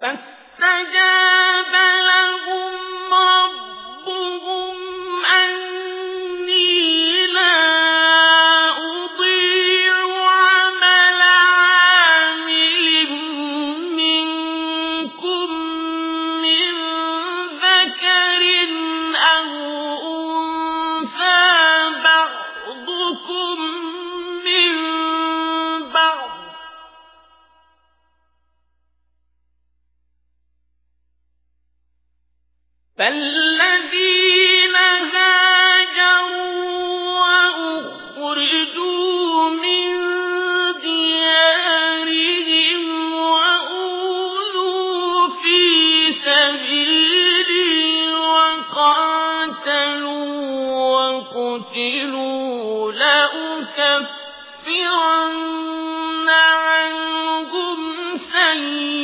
فاستجاب فالذين هاجروا وأخرجوا من ديارهم وأوذوا في سبيلي وقاتلوا وقتلوا لأكفرن عنهم سيئاتهم.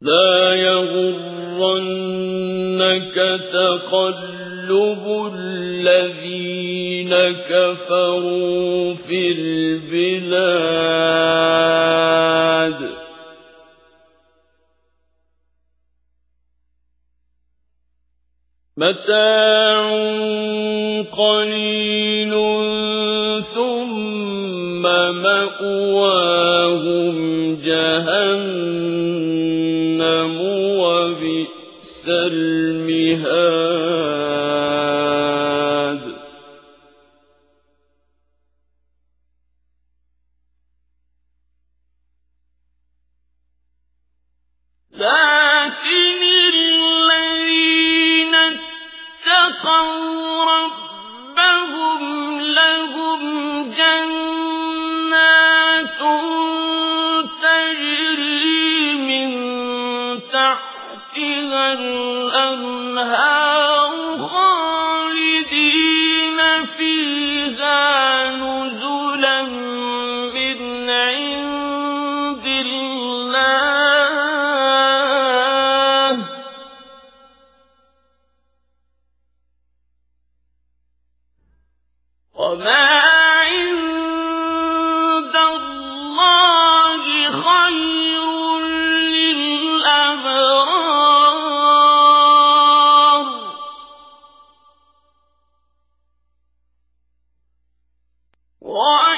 لا يغرنك تقلب الذين كفروا في البلاد. متاع قليل ثم مأواهم جهنم. وبئس المهاد. تحتها What?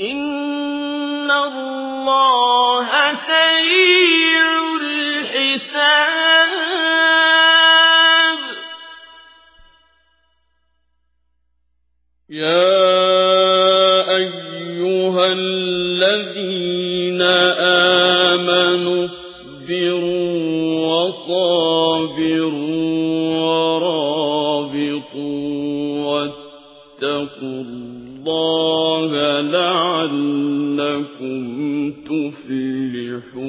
إن الله سريع الحساب يا الله لعلكم تفلحون.